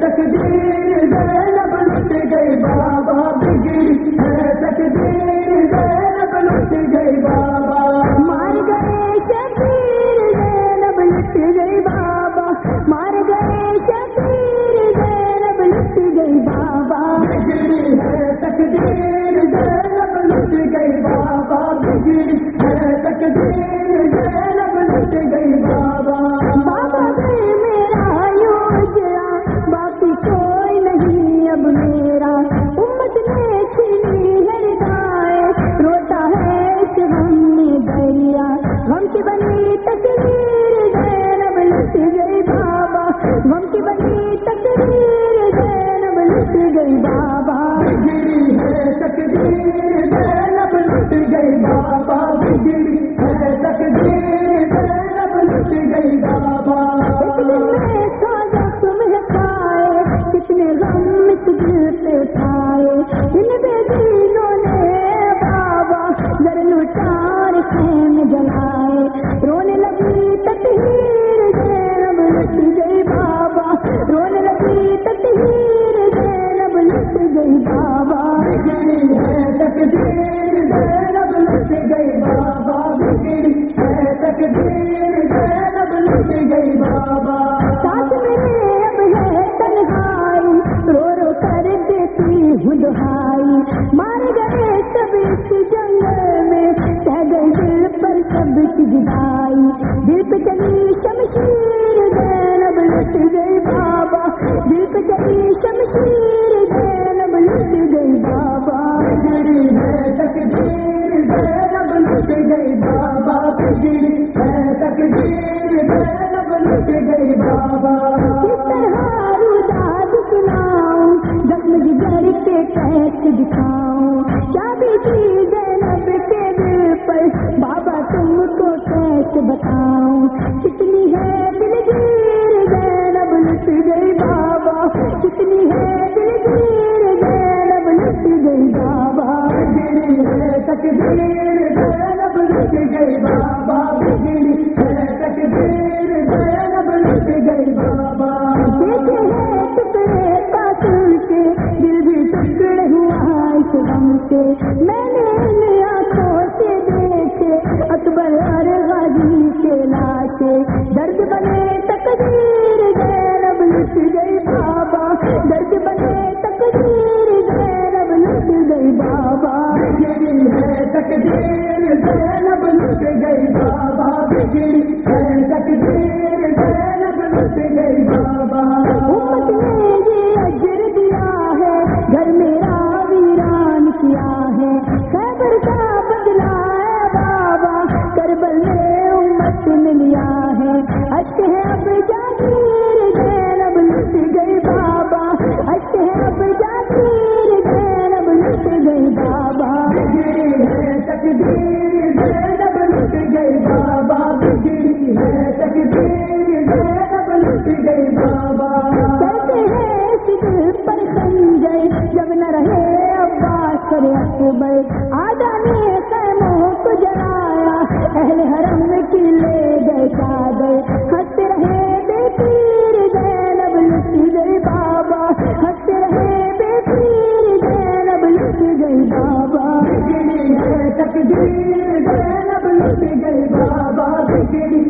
تقدیر زینب لٹ گئی بابا بگڑی ہے تقدیر گئی بابا بھجن گئی بابا بابا بھائی میرا یوں اجرا باقی کوئی نہیں اب میرا امت نے چھینی ہر روتا ہے کہ ہم نے دریا ہم کی بنی آؤ بتاؤں کتنی ہے دل گیر زینب لٹ گئی بابا۔ کتنی ہے دل گیر زینب لٹ گئی بابا۔ گری زینب لٹ گئی بابا۔ گئی بابا۔ کے، دل میں پر اکبر آدمی ہے تجھ آیا اہل حرم کی لے گئے چادر ہنس رہے بے پیر زینب لٹ گئی بابا، ہنس رہے بے پیر زینب لٹ گئی بابا۔ تقدیر زینب لٹ گئی بابا تقدیر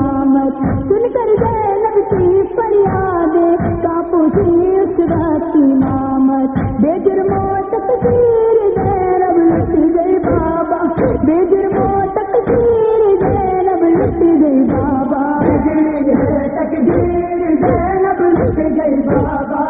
آمد سن کر زینب کی فریاد کا پوچھی اس وقت امامت بے جرم و تقدیر زینب لٹ گئی بابا بے جرم و تقدیر زینب لٹ گئی بابا بے جرم زینب لٹ گئی بابا